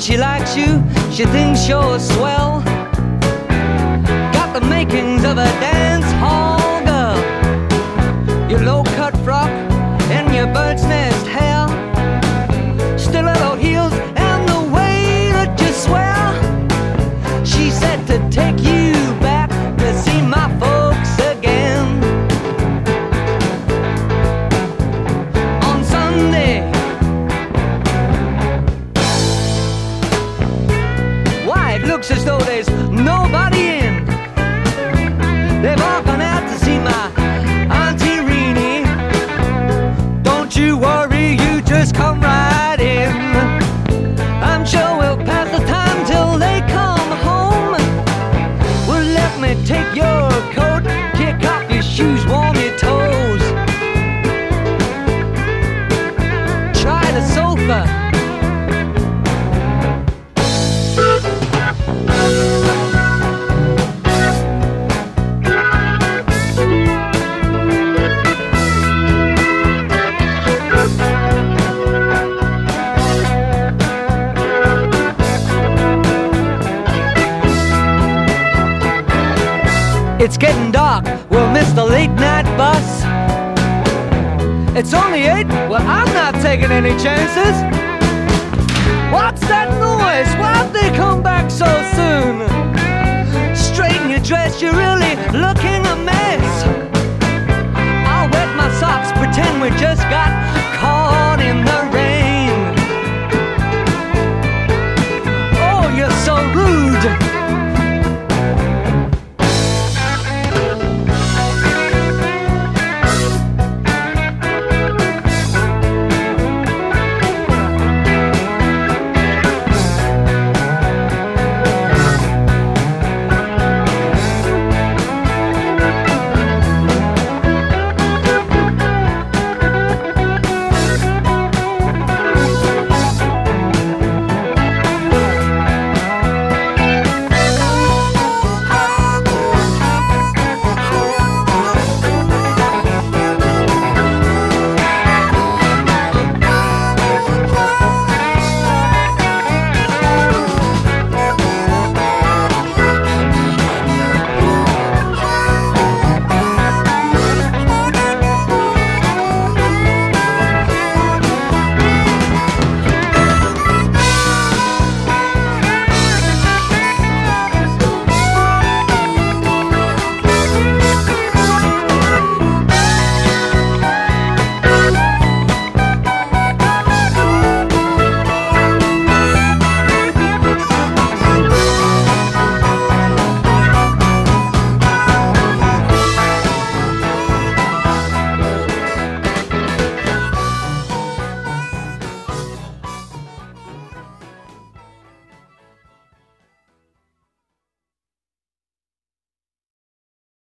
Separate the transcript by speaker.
Speaker 1: she likes you, she thinks you're swell. no It's getting dark, we'll miss the late night bus. It's only eight, well, I'm not taking any chances. What's that noise? Why'd they come back so soon? Straighten your dress, you're really looking a mess. I'll wet my socks, pretend we just got